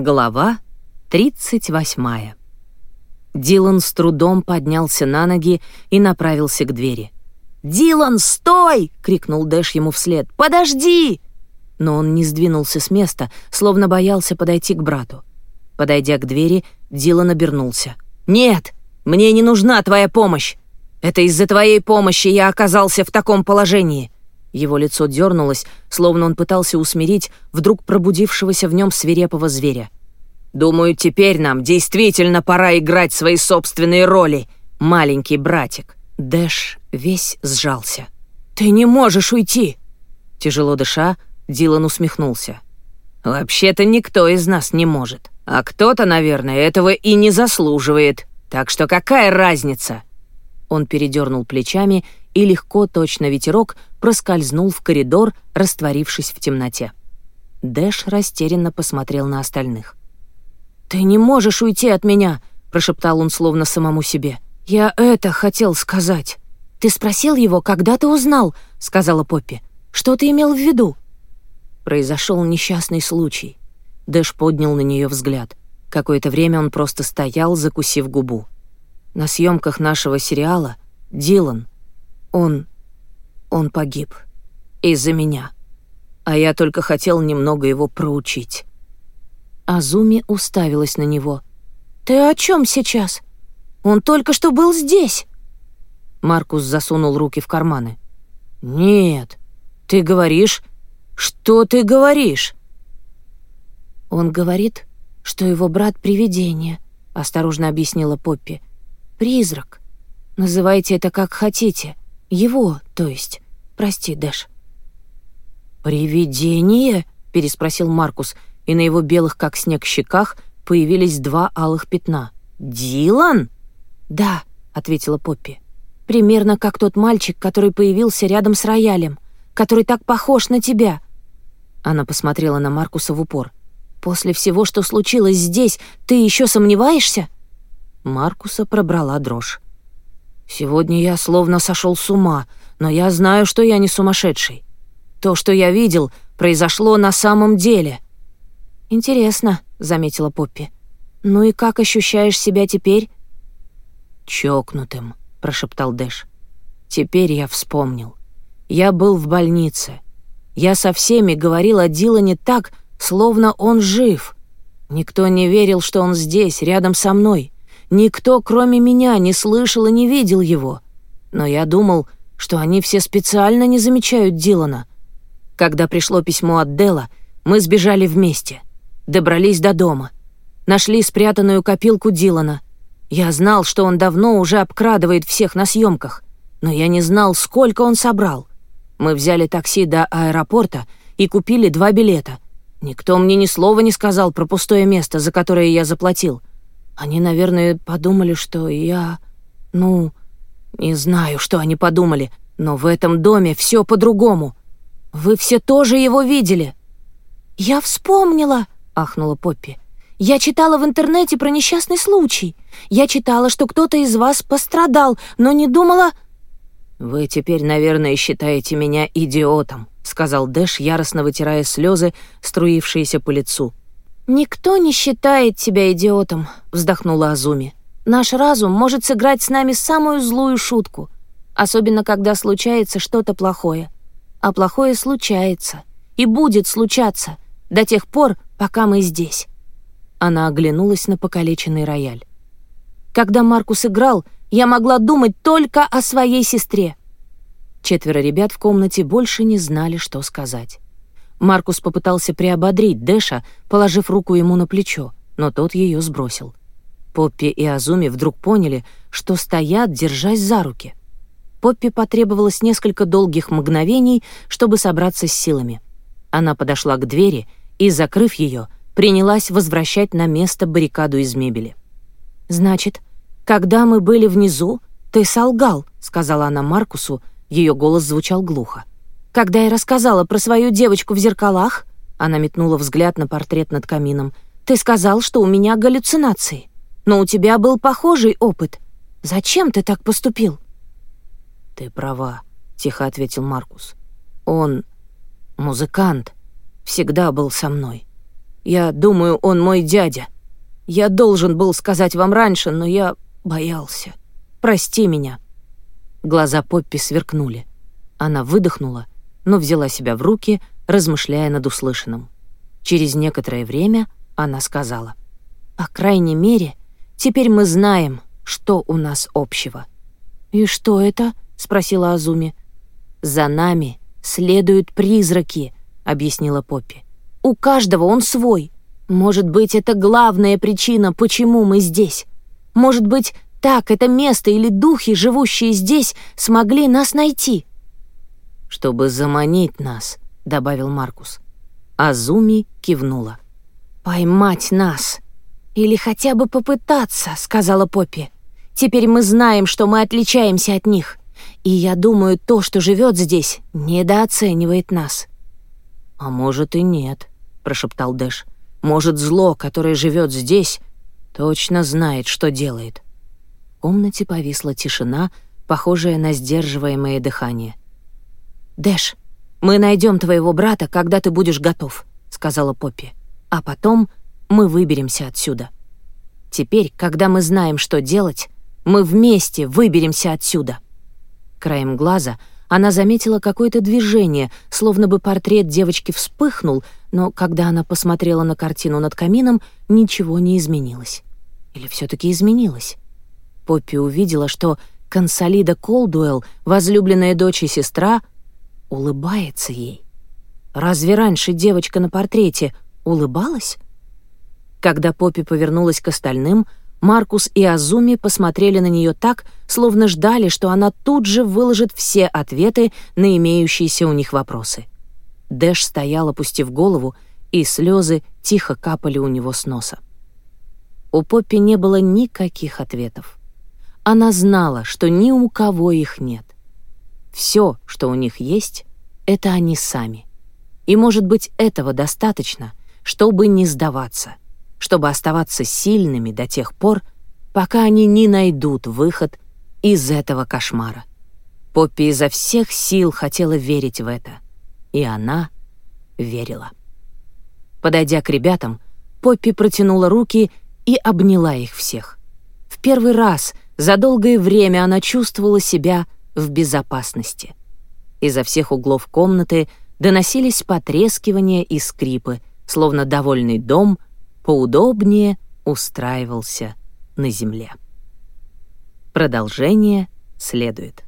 Глава 38. Дилан с трудом поднялся на ноги и направился к двери. «Дилан, стой!» — крикнул Дэш ему вслед. «Подожди!» Но он не сдвинулся с места, словно боялся подойти к брату. Подойдя к двери, Дилан обернулся. «Нет, мне не нужна твоя помощь! Это из-за твоей помощи я оказался в таком положении!» Его лицо дернулось, словно он пытался усмирить вдруг пробудившегося в нем свирепого зверя. «Думаю, теперь нам действительно пора играть свои собственные роли, маленький братик». Дэш весь сжался. «Ты не можешь уйти!» Тяжело дыша, Дилан усмехнулся. «Вообще-то никто из нас не может. А кто-то, наверное, этого и не заслуживает. Так что какая разница?» Он передернул плечами и легко, точно ветерок, проскользнул в коридор, растворившись в темноте. Дэш растерянно посмотрел на остальных. «Ты не можешь уйти от меня!» — прошептал он словно самому себе. «Я это хотел сказать!» «Ты спросил его, когда ты узнал?» — сказала Поппи. «Что ты имел в виду?» Произошел несчастный случай. Дэш поднял на нее взгляд. Какое-то время он просто стоял, закусив губу. На съемках нашего сериала Дилан — он... он погиб. Из-за меня. А я только хотел немного его проучить. Азуми уставилась на него. «Ты о чем сейчас? Он только что был здесь!» Маркус засунул руки в карманы. «Нет, ты говоришь... Что ты говоришь?» «Он говорит, что его брат — привидение», — осторожно объяснила Поппи. «Призрак. Называйте это как хотите. Его, то есть. Прости, Дэш». «Привидение?» — переспросил Маркус, и на его белых, как снег, щеках появились два алых пятна. «Дилан?» «Да», — ответила Поппи. «Примерно как тот мальчик, который появился рядом с роялем, который так похож на тебя». Она посмотрела на Маркуса в упор. «После всего, что случилось здесь, ты еще сомневаешься?» Маркуса пробрала дрожь. Сегодня я словно сошел с ума, но я знаю, что я не сумасшедший. То, что я видел, произошло на самом деле». «Интересно», — заметила Поппи. «Ну и как ощущаешь себя теперь?» «Чокнутым», — прошептал Дэш. «Теперь я вспомнил. Я был в больнице. Я со всеми говорил о Дилане так, словно он жив. Никто не верил, что он здесь, рядом со мной. Никто, кроме меня, не слышал и не видел его. Но я думал, что они все специально не замечают Дилана. Когда пришло письмо от Дела, мы сбежали вместе. Добрались до дома. Нашли спрятанную копилку Дилана. Я знал, что он давно уже обкрадывает всех на съемках, но я не знал, сколько он собрал. Мы взяли такси до аэропорта и купили два билета. Никто мне ни слова не сказал про пустое место, за которое я заплатил. Они, наверное, подумали, что я... Ну, не знаю, что они подумали, но в этом доме все по-другому. Вы все тоже его видели». «Я вспомнила», — ахнула Поппи. «Я читала в интернете про несчастный случай. Я читала, что кто-то из вас пострадал, но не думала...» «Вы теперь, наверное, считаете меня идиотом», — сказал Дэш, яростно вытирая слезы, струившиеся по лицу. «Никто не считает тебя идиотом», — вздохнула Азуми. «Наш разум может сыграть с нами самую злую шутку, особенно когда случается что-то плохое. А плохое случается и будет случаться до тех пор, пока мы здесь». Она оглянулась на покалеченный рояль. «Когда Маркус играл, я могла думать только о своей сестре». Четверо ребят в комнате больше не знали, что сказать. Маркус попытался приободрить Дэша, положив руку ему на плечо, но тот ее сбросил. Поппи и Азуми вдруг поняли, что стоят, держась за руки. Поппи потребовалось несколько долгих мгновений, чтобы собраться с силами. Она подошла к двери и, закрыв ее, принялась возвращать на место баррикаду из мебели. «Значит, когда мы были внизу, ты солгал», — сказала она Маркусу, ее голос звучал глухо. Когда я рассказала про свою девочку в зеркалах, она метнула взгляд на портрет над камином, ты сказал, что у меня галлюцинации. Но у тебя был похожий опыт. Зачем ты так поступил? Ты права, тихо ответил Маркус. Он музыкант, всегда был со мной. Я думаю, он мой дядя. Я должен был сказать вам раньше, но я боялся. Прости меня». Глаза Поппи сверкнули. Она выдохнула но взяла себя в руки, размышляя над услышанным. Через некоторое время она сказала, «По крайней мере, теперь мы знаем, что у нас общего». «И что это?» — спросила Азуми. «За нами следуют призраки», — объяснила Поппи. «У каждого он свой. Может быть, это главная причина, почему мы здесь. Может быть, так это место или духи, живущие здесь, смогли нас найти чтобы заманить нас», — добавил Маркус. Азуми кивнула. «Поймать нас! Или хотя бы попытаться», — сказала Поппи. «Теперь мы знаем, что мы отличаемся от них. И я думаю, то, что живет здесь, недооценивает нас». «А может и нет», — прошептал Дэш. «Может, зло, которое живет здесь, точно знает, что делает». В комнате повисла тишина, похожая на сдерживаемое дыхание. «Дэш, мы найдем твоего брата, когда ты будешь готов», — сказала Поппи. «А потом мы выберемся отсюда. Теперь, когда мы знаем, что делать, мы вместе выберемся отсюда». Краем глаза она заметила какое-то движение, словно бы портрет девочки вспыхнул, но когда она посмотрела на картину над камином, ничего не изменилось. Или все таки изменилось? Поппи увидела, что Консолида Колдуэлл, возлюбленная дочь и сестра, улыбается ей. Разве раньше девочка на портрете улыбалась? Когда Поппи повернулась к остальным, Маркус и Азуми посмотрели на нее так, словно ждали, что она тут же выложит все ответы на имеющиеся у них вопросы. Дэш стоял, опустив голову, и слезы тихо капали у него с носа. У Поппи не было никаких ответов. Она знала, что ни у кого их нет. Все, что у них есть, — это они сами. И, может быть, этого достаточно, чтобы не сдаваться, чтобы оставаться сильными до тех пор, пока они не найдут выход из этого кошмара. Поппи изо всех сил хотела верить в это. И она верила. Подойдя к ребятам, Поппи протянула руки и обняла их всех. В первый раз за долгое время она чувствовала себя в безопасности. Изо всех углов комнаты доносились потрескивания и скрипы, словно довольный дом поудобнее устраивался на земле. Продолжение следует.